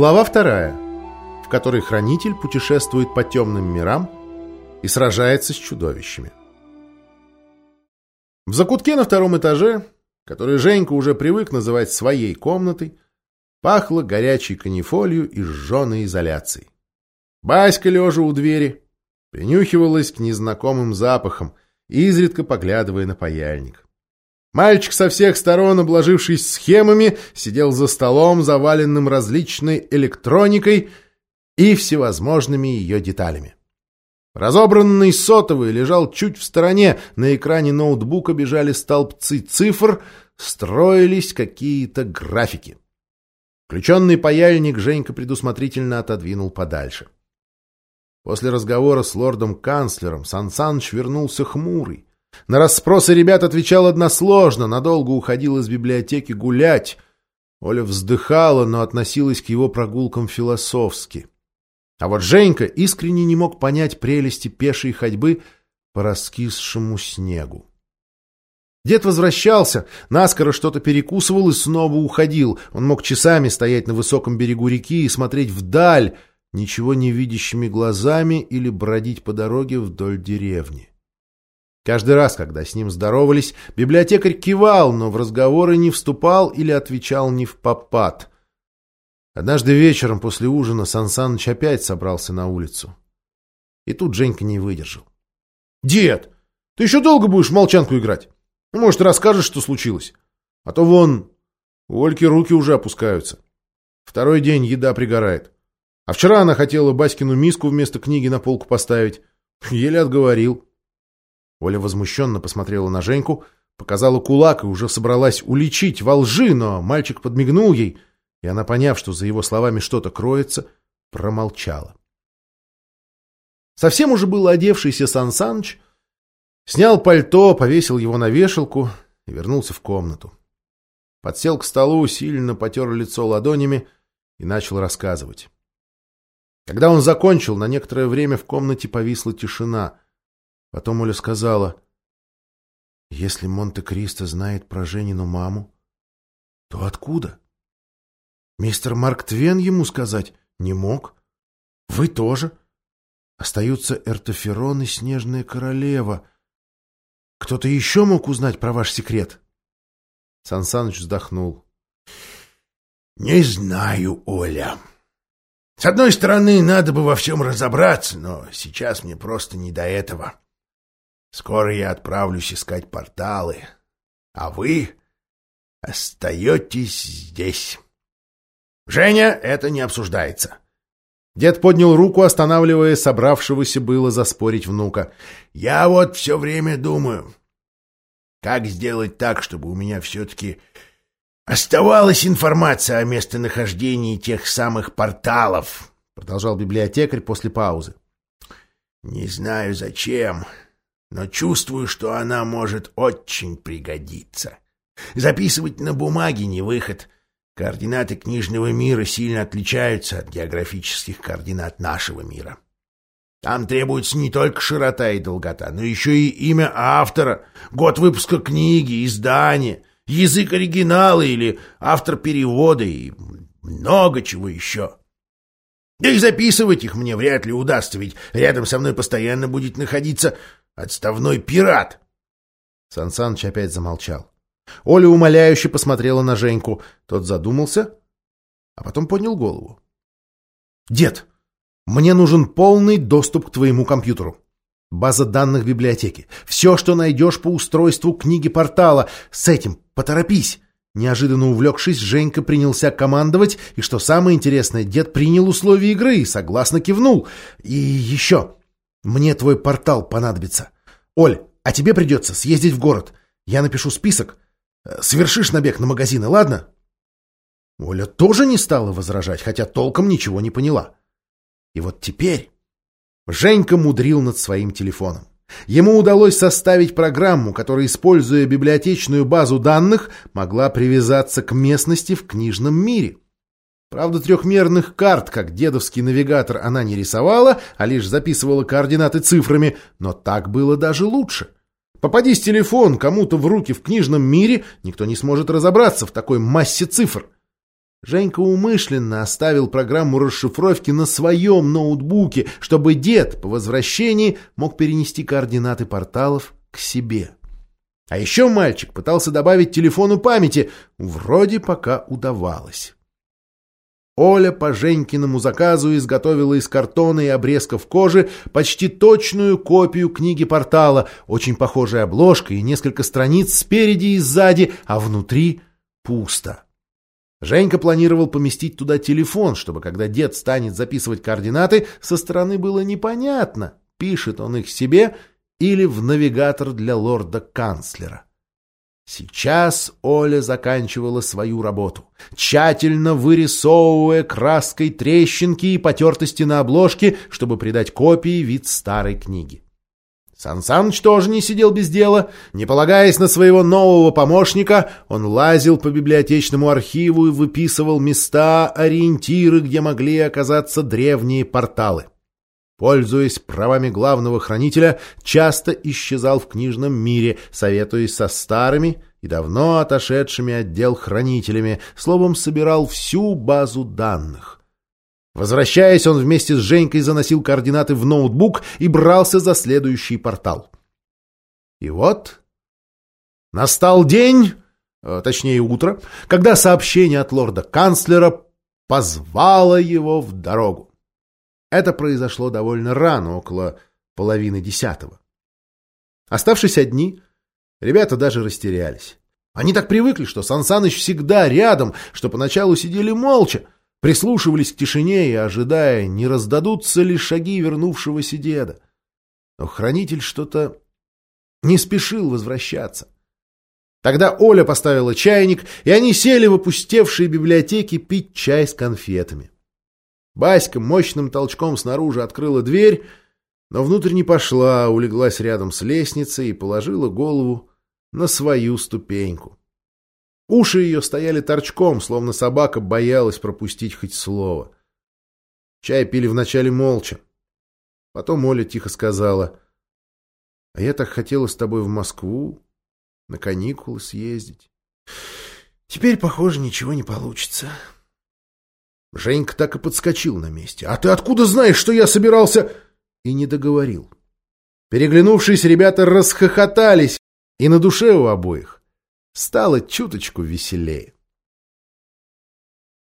Глава вторая, в которой хранитель путешествует по темным мирам и сражается с чудовищами. В закутке на втором этаже, который Женька уже привык называть своей комнатой, пахло горячей канифолью и сжженной изоляцией. Баська, лежа у двери, принюхивалась к незнакомым запахам, изредка поглядывая на паяльник. Мальчик со всех сторон, обложившись схемами, сидел за столом, заваленным различной электроникой и всевозможными ее деталями. Разобранный сотовый лежал чуть в стороне, на экране ноутбука бежали столбцы цифр, строились какие-то графики. Включенный паяльник Женька предусмотрительно отодвинул подальше. После разговора с лордом-канцлером Сан Саныч вернулся хмурый. На расспросы ребят отвечал односложно, надолго уходил из библиотеки гулять. Оля вздыхала, но относилась к его прогулкам философски. А вот Женька искренне не мог понять прелести пешей ходьбы по раскисшему снегу. Дед возвращался, наскоро что-то перекусывал и снова уходил. Он мог часами стоять на высоком берегу реки и смотреть вдаль, ничего не видящими глазами или бродить по дороге вдоль деревни. Каждый раз, когда с ним здоровались, библиотекарь кивал, но в разговоры не вступал или отвечал не в попад. Однажды вечером после ужина Сан Саныч опять собрался на улицу. И тут Женька не выдержал. — Дед, ты еще долго будешь молчанку играть? Ну, может, расскажешь, что случилось? А то вон, у Ольки руки уже опускаются. Второй день еда пригорает. А вчера она хотела Баськину миску вместо книги на полку поставить. Еле отговорил. — Оля возмущенно посмотрела на Женьку, показала кулак и уже собралась уличить во лжи, но мальчик подмигнул ей, и она, поняв, что за его словами что-то кроется, промолчала. Совсем уже был одевшийся Сан Саныч, снял пальто, повесил его на вешалку и вернулся в комнату. Подсел к столу, сильно потер лицо ладонями и начал рассказывать. Когда он закончил, на некоторое время в комнате повисла тишина — Потом Оля сказала, «Если Монте-Кристо знает про Женину маму, то откуда? Мистер Марк Твен ему сказать не мог. Вы тоже. Остаются Эртоферон и Снежная Королева. Кто-то еще мог узнать про ваш секрет?» Сансаныч вздохнул. «Не знаю, Оля. С одной стороны, надо бы во всем разобраться, но сейчас мне просто не до этого. Скоро я отправлюсь искать порталы, а вы остаетесь здесь. Женя, это не обсуждается. Дед поднял руку, останавливая собравшегося было заспорить внука. Я вот все время думаю, как сделать так, чтобы у меня все-таки оставалась информация о местонахождении тех самых порталов, продолжал библиотекарь после паузы. Не знаю зачем, но чувствую, что она может очень пригодиться. Записывать на бумаге не выход. Координаты книжного мира сильно отличаются от географических координат нашего мира. Там требуется не только широта и долгота, но еще и имя автора, год выпуска книги, издание, язык оригинала или автор перевода и много чего еще. Да и записывать их мне вряд ли удастся, ведь рядом со мной постоянно будет находиться Отставной пират!» Сан Саныч опять замолчал. Оля умоляюще посмотрела на Женьку. Тот задумался, а потом поднял голову. «Дед, мне нужен полный доступ к твоему компьютеру. База данных библиотеки. Все, что найдешь по устройству книги портала. С этим поторопись!» Неожиданно увлекшись, Женька принялся командовать, и, что самое интересное, дед принял условия игры и согласно кивнул. «И еще...» Мне твой портал понадобится. Оль, а тебе придется съездить в город. Я напишу список. Э, совершишь набег на магазины, ладно?» Оля тоже не стала возражать, хотя толком ничего не поняла. И вот теперь Женька мудрил над своим телефоном. Ему удалось составить программу, которая, используя библиотечную базу данных, могла привязаться к местности в книжном мире. Правда, трехмерных карт, как дедовский навигатор, она не рисовала, а лишь записывала координаты цифрами, но так было даже лучше. Попадись телефон кому-то в руки в книжном мире, никто не сможет разобраться в такой массе цифр. Женька умышленно оставил программу расшифровки на своем ноутбуке, чтобы дед по возвращении мог перенести координаты порталов к себе. А еще мальчик пытался добавить телефону памяти, вроде пока удавалось. Оля по Женькиному заказу изготовила из картона и обрезков кожи почти точную копию книги портала, очень похожая обложка и несколько страниц спереди и сзади, а внутри пусто. Женька планировал поместить туда телефон, чтобы когда дед станет записывать координаты, со стороны было непонятно, пишет он их себе или в навигатор для лорда-канцлера. Сейчас Оля заканчивала свою работу, тщательно вырисовывая краской трещинки и потертости на обложке, чтобы придать копии вид старой книги. Сан Саныч тоже не сидел без дела. Не полагаясь на своего нового помощника, он лазил по библиотечному архиву и выписывал места, ориентиры, где могли оказаться древние порталы. Пользуясь правами главного хранителя, часто исчезал в книжном мире, советуясь со старыми и давно отошедшими отдел хранителями, словом, собирал всю базу данных. Возвращаясь, он вместе с Женькой заносил координаты в ноутбук и брался за следующий портал. И вот настал день, э, точнее утро, когда сообщение от лорда-канцлера позвало его в дорогу. Это произошло довольно рано, около половины десятого. Оставшись одни, ребята даже растерялись. Они так привыкли, что Сансаныч всегда рядом, что поначалу сидели молча, прислушивались к тишине и ожидая, не раздадутся ли шаги вернувшегося деда. Но хранитель что-то не спешил возвращаться. Тогда Оля поставила чайник, и они сели в опустевшие библиотеки пить чай с конфетами. Баська мощным толчком снаружи открыла дверь, но внутрь не пошла, улеглась рядом с лестницей и положила голову на свою ступеньку. Уши ее стояли торчком, словно собака боялась пропустить хоть слово. Чай пили вначале молча. Потом Оля тихо сказала, «А я так хотела с тобой в Москву, на каникулы съездить. Теперь, похоже, ничего не получится». Женька так и подскочил на месте. «А ты откуда знаешь, что я собирался...» И не договорил. Переглянувшись, ребята расхохотались, и на душе у обоих стало чуточку веселее.